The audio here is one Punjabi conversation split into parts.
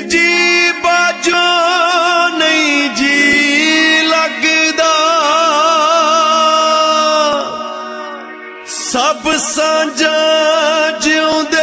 ਜੀ ਬਾਜੋ ਨਹੀਂ ਜੀ ਲੱਗਦਾ। ਸਭ ਸਾਂਝਾ ਜਿਉਂਦੇ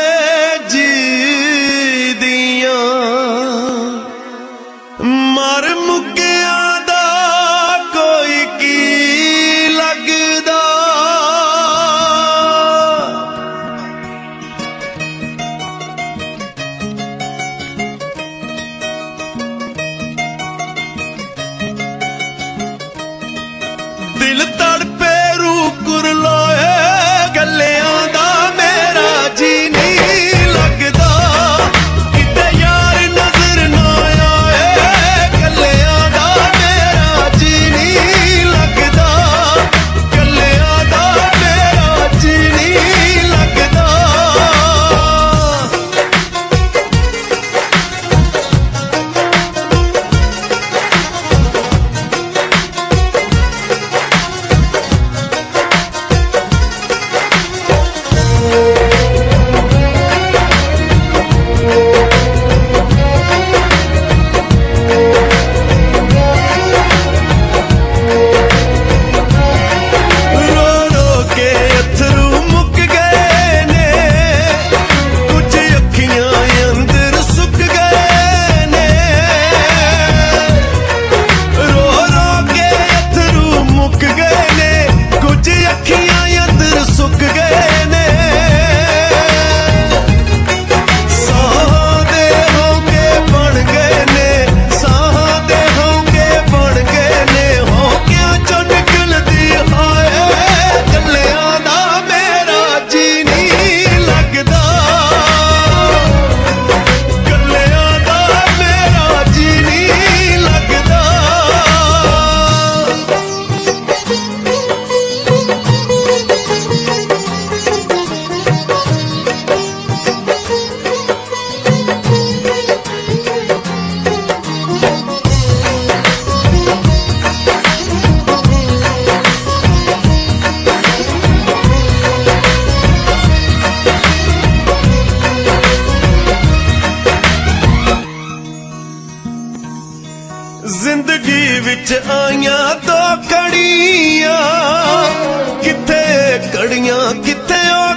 ਜ਼ਿੰਦਗੀ ਵਿੱਚ ਆਈਆਂ ਤੋ ਕੜੀਆਂ। ਕਿੱਥੇ ਕੜੀਆਂ ਕਿੱਥੇ ਉਹ